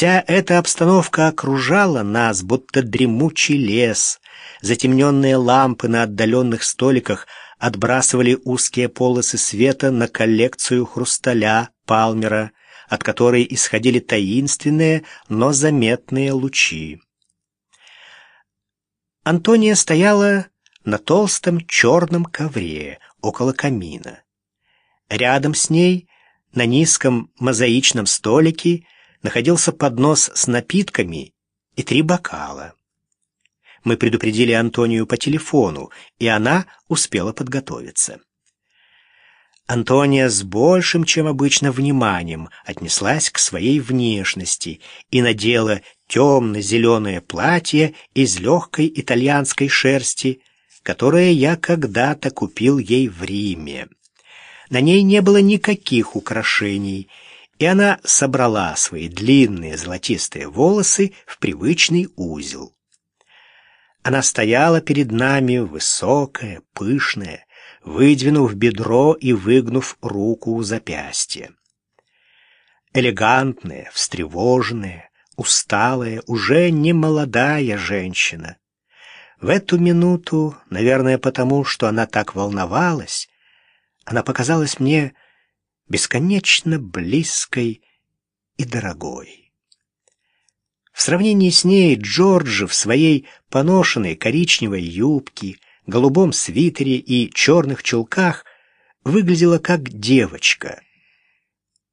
Вся эта обстановка окружала нас, будто дремучий лес. Затемненные лампы на отдаленных столиках отбрасывали узкие полосы света на коллекцию хрусталя Палмера, от которой исходили таинственные, но заметные лучи. Антония стояла на толстом черном ковре около камина. Рядом с ней, на низком мозаичном столике, находился поднос с напитками и три бокала. Мы предупредили Антонию по телефону, и она успела подготовиться. Антония с большим, чем обычно, вниманием отнеслась к своей внешности и надела темно-зеленое платье из легкой итальянской шерсти, которое я когда-то купил ей в Риме. На ней не было никаких украшений, и она собрала свои длинные золотистые волосы в привычный узел. Она стояла перед нами, высокая, пышная, выдвинув бедро и выгнув руку у запястья. Элегантная, встревоженная, усталая, уже не молодая женщина. В эту минуту, наверное, потому, что она так волновалась, она показалась мне бесконечно близкой и дорогой. В сравнении с ней Джорджи в своей поношенной коричневой юбке, голубом свитере и черных чулках выглядела как девочка.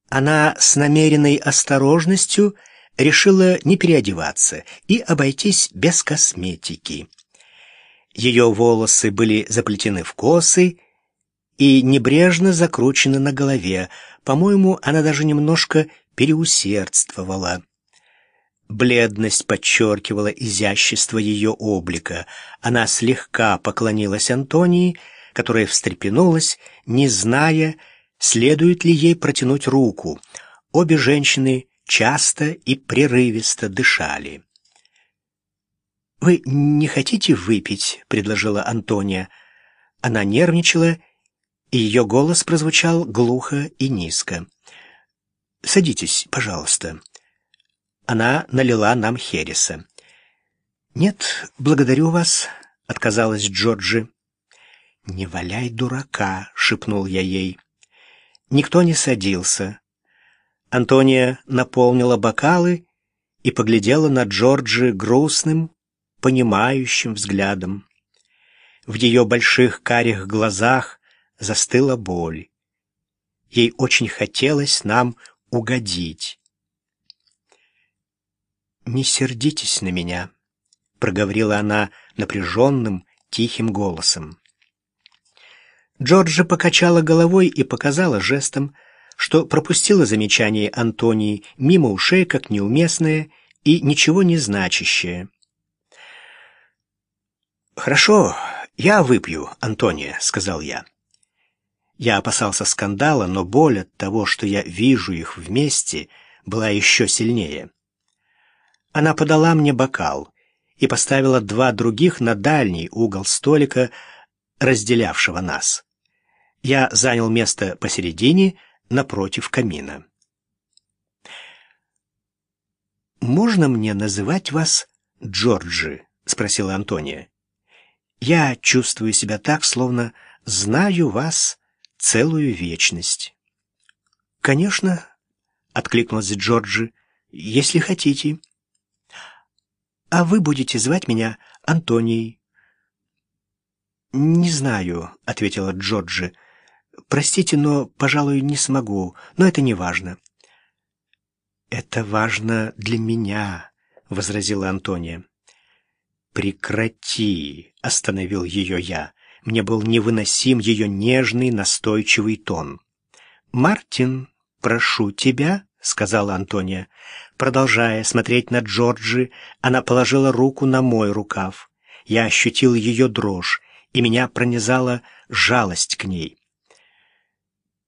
Она с намеренной осторожностью решила не переодеваться и обойтись без косметики. Ее волосы были заплетены в косы и небрежно закручена на голове. По-моему, она даже немножко переусердствовала. Бледность подчеркивала изящество ее облика. Она слегка поклонилась Антонии, которая встрепенулась, не зная, следует ли ей протянуть руку. Обе женщины часто и прерывисто дышали. «Вы не хотите выпить?» — предложила Антония. Она нервничала и ее голос прозвучал глухо и низко. «Садитесь, пожалуйста». Она налила нам хереса. «Нет, благодарю вас», — отказалась Джорджи. «Не валяй дурака», — шепнул я ей. Никто не садился. Антония наполнила бокалы и поглядела на Джорджи грустным, понимающим взглядом. В ее больших карих глазах застыла боль. Ей очень хотелось нам угодить. «Не сердитесь на меня», — проговорила она напряженным, тихим голосом. Джорджи покачала головой и показала жестом, что пропустила замечание Антонии мимо ушей как неуместное и ничего не значащее. «Хорошо, я выпью, Антония», — сказал я. Я опасался скандала, но боль от того, что я вижу их вместе, была еще сильнее. Она подала мне бокал и поставила два других на дальний угол столика, разделявшего нас. Я занял место посередине, напротив камина. «Можно мне называть вас Джорджи?» — спросила Антония. «Я чувствую себя так, словно знаю вас целую вечность. «Конечно», — откликнулась Джорджи, — «если хотите». «А вы будете звать меня Антонией». «Не знаю», — ответила Джорджи. «Простите, но, пожалуй, не смогу, но это не важно». «Это важно для меня», — возразила Антония. «Прекрати», — остановил ее я. Мне был невыносим ее нежный, настойчивый тон. «Мартин, прошу тебя», — сказала Антония. Продолжая смотреть на Джорджи, она положила руку на мой рукав. Я ощутил ее дрожь, и меня пронизала жалость к ней.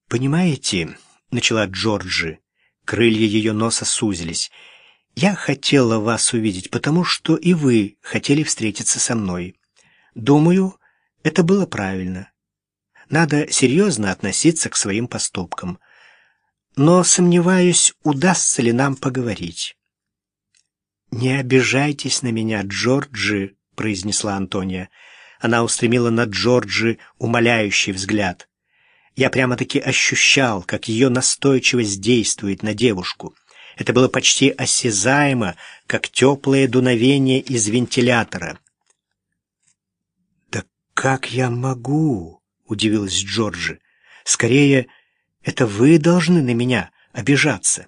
«Понимаете», — начала Джорджи, крылья ее носа сузились, — «я хотела вас увидеть, потому что и вы хотели встретиться со мной. Думаю, это было правильно. Надо серьезно относиться к своим поступкам. Но сомневаюсь, удастся ли нам поговорить. «Не обижайтесь на меня, Джорджи», — произнесла Антония. Она устремила на Джорджи умоляющий взгляд. Я прямо-таки ощущал, как ее настойчивость действует на девушку. Это было почти осязаемо, как теплое дуновение из вентилятора. «Да как я могу?» — удивилась Джорджи. «Скорее, это вы должны на меня обижаться».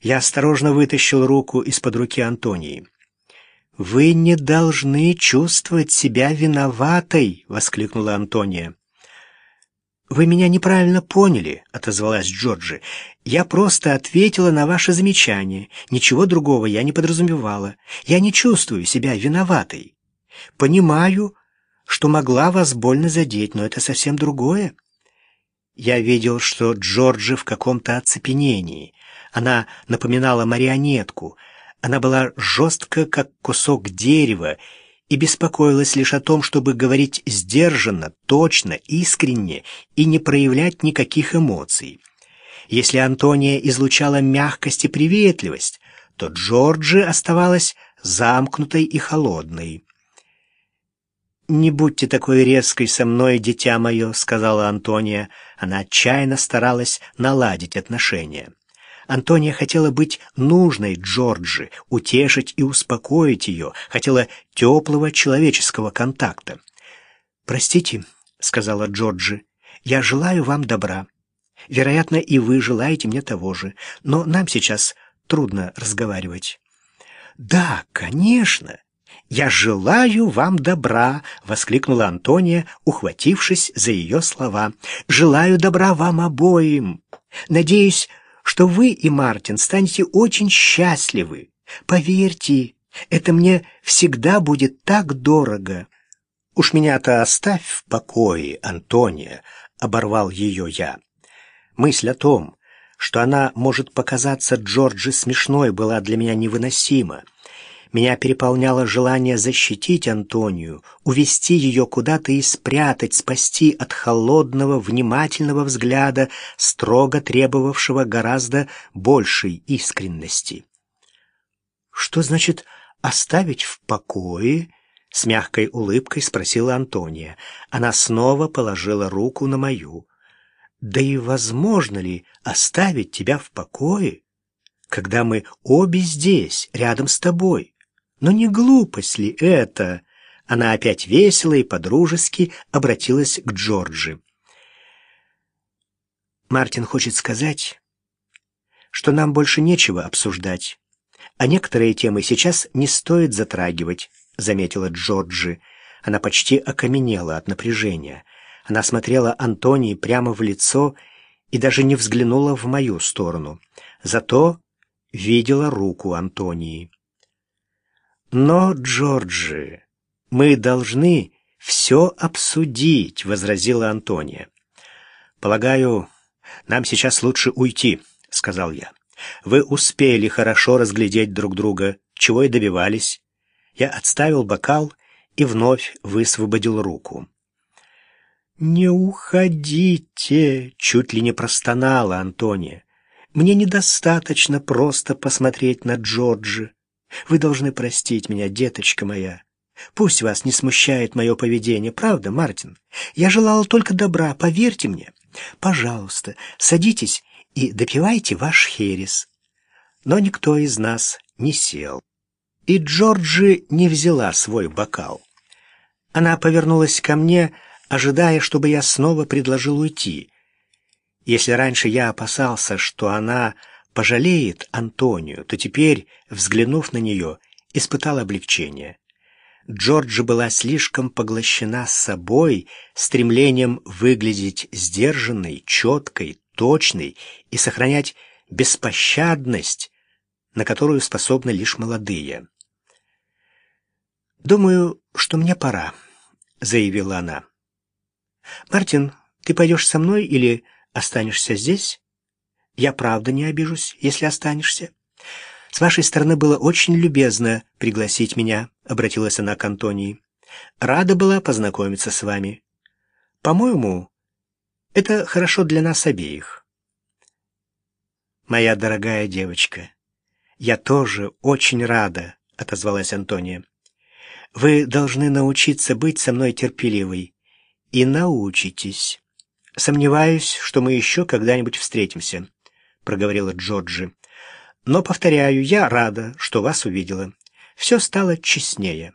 Я осторожно вытащил руку из-под руки Антонии. «Вы не должны чувствовать себя виноватой!» — воскликнула Антония. «Вы меня неправильно поняли», — отозвалась Джорджи. «Я просто ответила на ваше замечание. Ничего другого я не подразумевала. Я не чувствую себя виноватой. Понимаю, что могла вас больно задеть, но это совсем другое». Я видел, что Джорджи в каком-то оцепенении. Она напоминала марионетку. Она была жестко, как кусок дерева, и беспокоилась лишь о том, чтобы говорить сдержанно, точно, искренне и не проявлять никаких эмоций. Если Антония излучала мягкость и приветливость, то Джорджи оставалась замкнутой и холодной. «Не будьте такой резкой со мной, дитя мое», — сказала Антония. Она отчаянно старалась наладить отношения. Антония хотела быть нужной Джорджи, утешить и успокоить ее, хотела теплого человеческого контакта. «Простите», — сказала Джорджи, — «я желаю вам добра. Вероятно, и вы желаете мне того же, но нам сейчас трудно разговаривать». «Да, конечно!» «Я желаю вам добра!» — воскликнула Антония, ухватившись за ее слова. «Желаю добра вам обоим! Надеюсь, что вы и Мартин станете очень счастливы. Поверьте, это мне всегда будет так дорого. Уж меня-то оставь в покое, Антония, оборвал ее я. Мысль о том, что она может показаться Джорджи смешной, была для меня невыносима. Меня переполняло желание защитить Антонию, увести ее куда-то и спрятать, спасти от холодного, внимательного взгляда, строго требовавшего гораздо большей искренности. «Что значит оставить в покое?» — с мягкой улыбкой спросила Антония. Она снова положила руку на мою. «Да и возможно ли оставить тебя в покое, когда мы обе здесь, рядом с тобой?» Но не глупость ли это? Она опять весело и подружески обратилась к Джорджи. Мартин хочет сказать, что нам больше нечего обсуждать, а некоторые темы сейчас не стоит затрагивать, заметила Джорджи. Она почти окаменела от напряжения. Она смотрела Антонии прямо в лицо и даже не взглянула в мою сторону. Зато видела руку Антонии. «Но, Джорджи, мы должны все обсудить», — возразила Антония. «Полагаю, нам сейчас лучше уйти», — сказал я. «Вы успели хорошо разглядеть друг друга, чего и добивались». Я отставил бокал и вновь высвободил руку. «Не уходите!» — чуть ли не простонала Антония. «Мне недостаточно просто посмотреть на Джорджи. Вы должны простить меня, деточка моя. Пусть вас не смущает мое поведение, правда, Мартин? Я желала только добра, поверьте мне. Пожалуйста, садитесь и допивайте ваш херес. Но никто из нас не сел. И Джорджи не взяла свой бокал. Она повернулась ко мне, ожидая, чтобы я снова предложил уйти. Если раньше я опасался, что она пожалеет Антонию, то теперь, взглянув на нее, испытал облегчение. Джорджи была слишком поглощена собой, стремлением выглядеть сдержанной, четкой, точной и сохранять беспощадность, на которую способны лишь молодые. «Думаю, что мне пора», — заявила она. «Мартин, ты пойдешь со мной или останешься здесь?» Я правда не обижусь, если останешься. С вашей стороны было очень любезно пригласить меня, обратилась она к Антонии. Рада была познакомиться с вами. По-моему, это хорошо для нас обеих. Моя дорогая девочка, «Я тоже очень рада», — отозвалась Антония. «Вы должны научиться быть со мной терпеливой. И научитесь. Сомневаюсь, что мы еще когда-нибудь встретимся», — проговорила Джорджи. «Но, повторяю, я рада, что вас увидела. Все стало честнее».